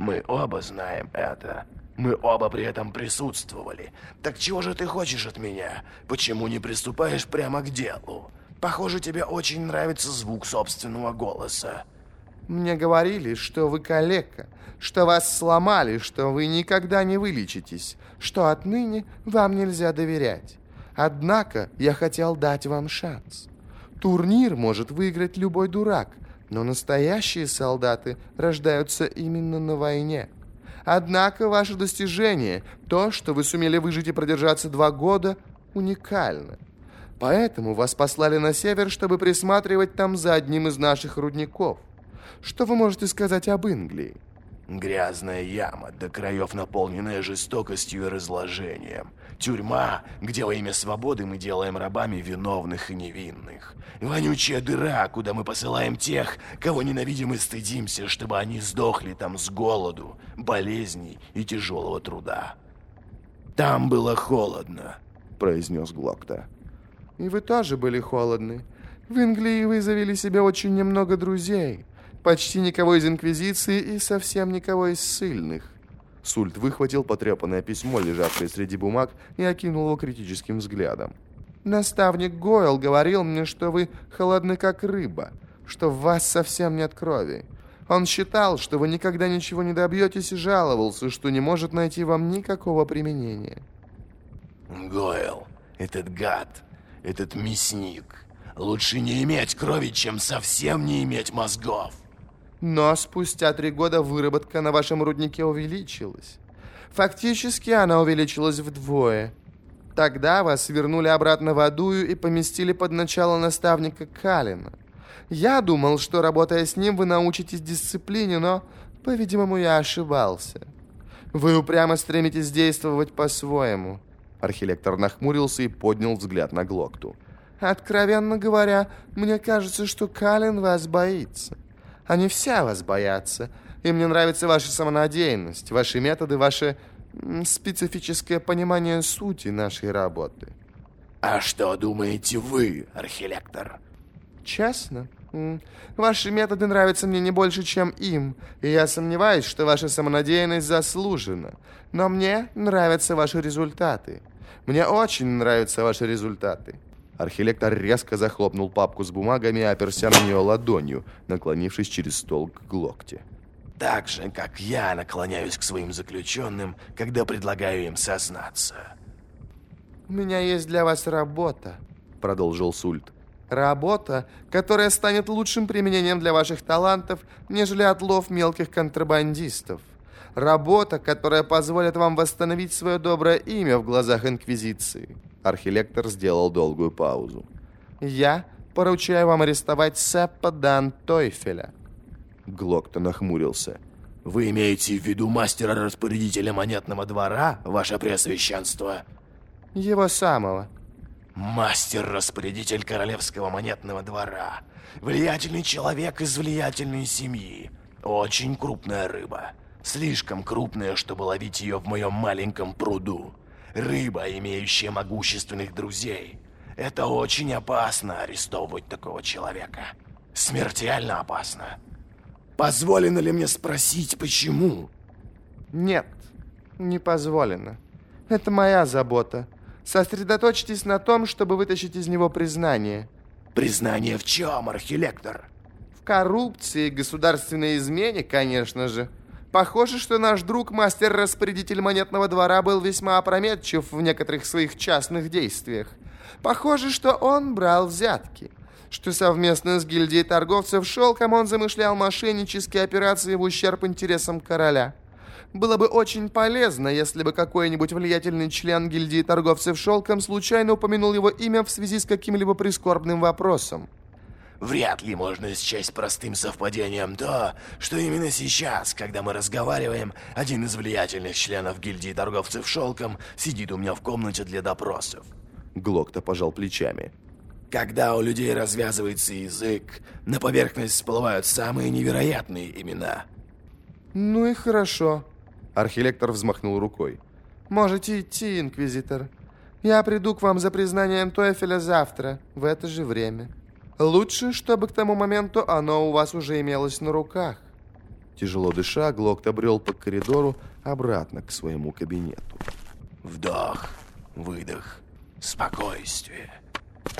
Мы оба знаем это. Мы оба при этом присутствовали. Так чего же ты хочешь от меня? Почему не приступаешь прямо к делу? Похоже, тебе очень нравится звук собственного голоса. Мне говорили, что вы калека, что вас сломали, что вы никогда не вылечитесь, что отныне вам нельзя доверять. Однако я хотел дать вам шанс. Турнир может выиграть любой дурак, но настоящие солдаты рождаются именно на войне. Однако ваше достижение, то, что вы сумели выжить и продержаться два года, уникально. Поэтому вас послали на север, чтобы присматривать там за одним из наших рудников. Что вы можете сказать об Инглии? Грязная яма, до краев наполненная жестокостью и разложением. Тюрьма, где во имя свободы мы делаем рабами виновных и невинных. Вонючая дыра, куда мы посылаем тех, кого ненавидим и стыдимся, чтобы они сдохли там с голоду, болезней и тяжелого труда. «Там было холодно», — произнес Глокта. «И вы тоже были холодны. В Англии вы завели себе очень немного друзей» почти никого из Инквизиции и совсем никого из ссыльных. Сульт выхватил потрепанное письмо, лежавшее среди бумаг, и окинул его критическим взглядом. «Наставник Гойл говорил мне, что вы холодны, как рыба, что в вас совсем нет крови. Он считал, что вы никогда ничего не добьетесь и жаловался, что не может найти вам никакого применения». «Гойл, этот гад, этот мясник, лучше не иметь крови, чем совсем не иметь мозгов». Но спустя три года выработка на вашем руднике увеличилась. Фактически она увеличилась вдвое. Тогда вас вернули обратно в Адую и поместили под начало наставника Калина. Я думал, что, работая с ним, вы научитесь дисциплине, но, по-видимому, я ошибался. Вы упрямо стремитесь действовать по-своему. Архилектор нахмурился и поднял взгляд на Глокту. Откровенно говоря, мне кажется, что Калин вас боится. Они все вас боятся. И мне нравится ваша самонадеянность, ваши методы, ваше специфическое понимание сути нашей работы. А что думаете вы, архилектор? Честно? Ваши методы нравятся мне не больше, чем им, и я сомневаюсь, что ваша самонадеянность заслужена. Но мне нравятся ваши результаты. Мне очень нравятся ваши результаты. Архилектор резко захлопнул папку с бумагами и оперся на нее ладонью, наклонившись через стол к Глокте. Так же, как я наклоняюсь к своим заключенным, когда предлагаю им сознаться. «У меня есть для вас работа», — продолжил Сульт. «Работа, которая станет лучшим применением для ваших талантов, нежели отлов мелких контрабандистов. Работа, которая позволит вам восстановить свое доброе имя в глазах Инквизиции». Архилектор сделал долгую паузу. «Я поручаю вам арестовать Сеппа Дан Тойфеля». Глокто нахмурился. «Вы имеете в виду мастера-распорядителя монетного двора, ваше преосвященство?» «Его самого». «Мастер-распорядитель королевского монетного двора. Влиятельный человек из влиятельной семьи. Очень крупная рыба. Слишком крупная, чтобы ловить ее в моем маленьком пруду. Рыба, имеющая могущественных друзей. Это очень опасно арестовывать такого человека. Смертельно опасно. Позволено ли мне спросить, почему? Нет, не позволено. Это моя забота. Сосредоточьтесь на том, чтобы вытащить из него признание. Признание в чем, архилектор? В коррупции и государственной измене, конечно же. Похоже, что наш друг, мастер-распорядитель монетного двора, был весьма опрометчив в некоторых своих частных действиях. Похоже, что он брал взятки. Что совместно с гильдией торговцев шелком он замышлял мошеннические операции в ущерб интересам короля. Было бы очень полезно, если бы какой-нибудь влиятельный член гильдии торговцев шелком случайно упомянул его имя в связи с каким-либо прискорбным вопросом. Вряд ли можно счесть простым совпадением то, что именно сейчас, когда мы разговариваем, один из влиятельных членов гильдии торговцев шелком сидит у меня в комнате для допросов. Глокта пожал плечами. Когда у людей развязывается язык, на поверхность всплывают самые невероятные имена. Ну и хорошо. Архилектор взмахнул рукой. Можете идти, инквизитор. Я приду к вам за признанием Тоэфеля завтра, в это же время. Лучше, чтобы к тому моменту оно у вас уже имелось на руках. Тяжело дыша, Глок обрел по коридору обратно к своему кабинету. Вдох, выдох, спокойствие.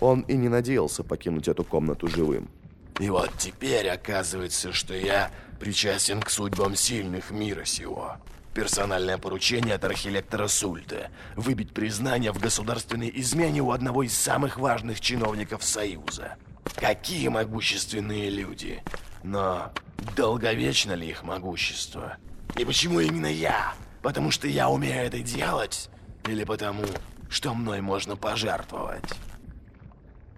Он и не надеялся покинуть эту комнату живым. И вот теперь оказывается, что я причастен к судьбам сильных мира сего. Персональное поручение от архилектора Сульта – выбить признание в государственной измене у одного из самых важных чиновников Союза. Какие могущественные люди! Но долговечно ли их могущество? И почему именно я? Потому что я умею это делать? Или потому, что мной можно пожертвовать?